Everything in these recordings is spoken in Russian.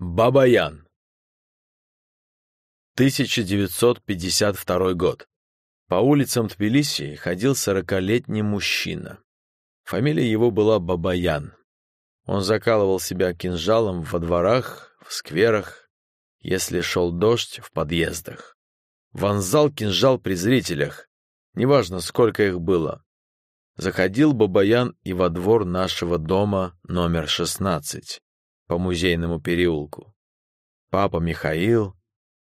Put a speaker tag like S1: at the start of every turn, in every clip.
S1: Бабаян. 1952 год. По улицам Тбилиси ходил сорокалетний мужчина. Фамилия его была Бабаян. Он закалывал себя кинжалом во дворах, в скверах, если шел дождь, в подъездах. Вонзал кинжал при зрителях, неважно, сколько их было. Заходил Бабаян и во двор нашего дома номер 16 по музейному переулку. Папа Михаил,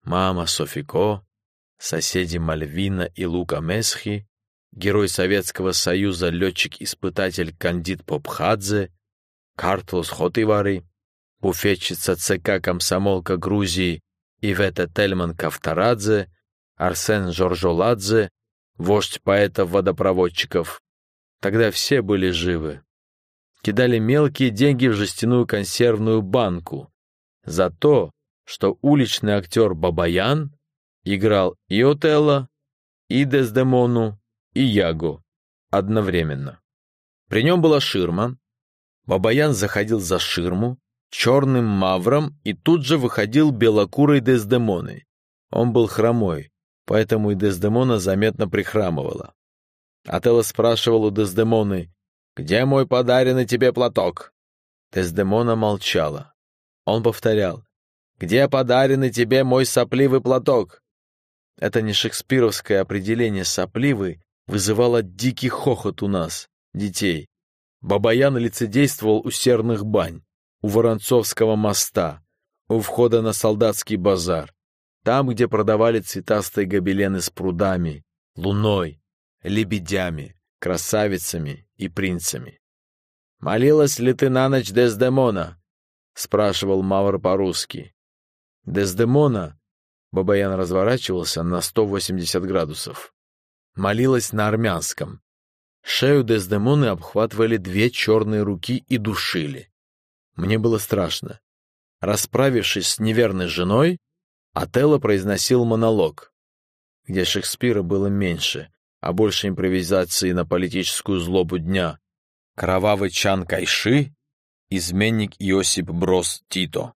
S1: мама Софико, соседи Мальвина и Лука Месхи, герой Советского Союза летчик-испытатель Кандид Попхадзе, Картлус Хотивари, буфетчица ЦК комсомолка Грузии Ивета Тельман Кавторадзе, Арсен Жоржоладзе, вождь поэтов-водопроводчиков. Тогда все были живы кидали мелкие деньги в жестяную консервную банку за то, что уличный актер Бабаян играл и Отелло, и Дездемону, и Яго одновременно. При нем была ширма. Бабаян заходил за ширму черным мавром и тут же выходил белокурой Дездемоной. Он был хромой, поэтому и Дездемона заметно прихрамывала. Отелло спрашивал у Дездемоны, «Где мой подаренный тебе платок?» Тездемона молчала. Он повторял. «Где подаренный тебе мой сопливый платок?» Это не шекспировское определение «сопливый» вызывало дикий хохот у нас, детей. Бабаян лицедействовал у серных бань, у Воронцовского моста, у входа на солдатский базар, там, где продавали цветастые гобелены с прудами, луной, лебедями, красавицами и принцами. «Молилась ли ты на ночь Дездемона?» — спрашивал Мавр по-русски. Дездемона, Бабаян разворачивался на 180 градусов, молилась на армянском. Шею Дездемоны обхватывали две черные руки и душили. Мне было страшно. Расправившись с неверной женой, Отелло произносил монолог, где Шекспира было меньше, а больше импровизации на политическую злобу дня. Кровавый Чан Кайши, изменник Иосип Брос Тито.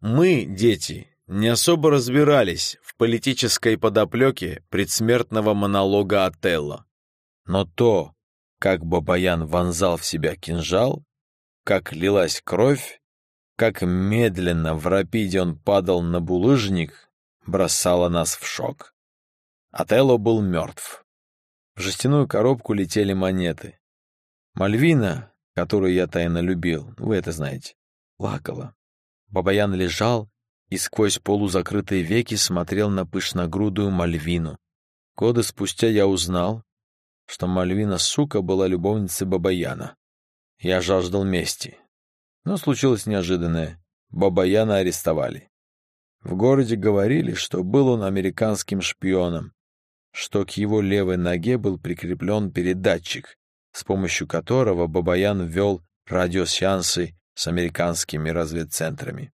S1: Мы, дети, не особо разбирались в политической подоплеке предсмертного монолога Отелло. Но то, как Бабаян вонзал в себя кинжал, как лилась кровь, как медленно в рапиде он падал на булыжник, бросало нас в шок. Отелло был мертв. В жестяную коробку летели монеты. Мальвина, которую я тайно любил, вы это знаете, плакала. Бабаян лежал и сквозь полузакрытые веки смотрел на пышногрудую Мальвину. Годы спустя я узнал, что Мальвина, сука, была любовницей Бабаяна. Я жаждал мести. Но случилось неожиданное. Бабаяна арестовали. В городе говорили, что был он американским шпионом, что к его левой ноге был прикреплен передатчик, с помощью которого Бабаян ввел радиосеансы с американскими разведцентрами.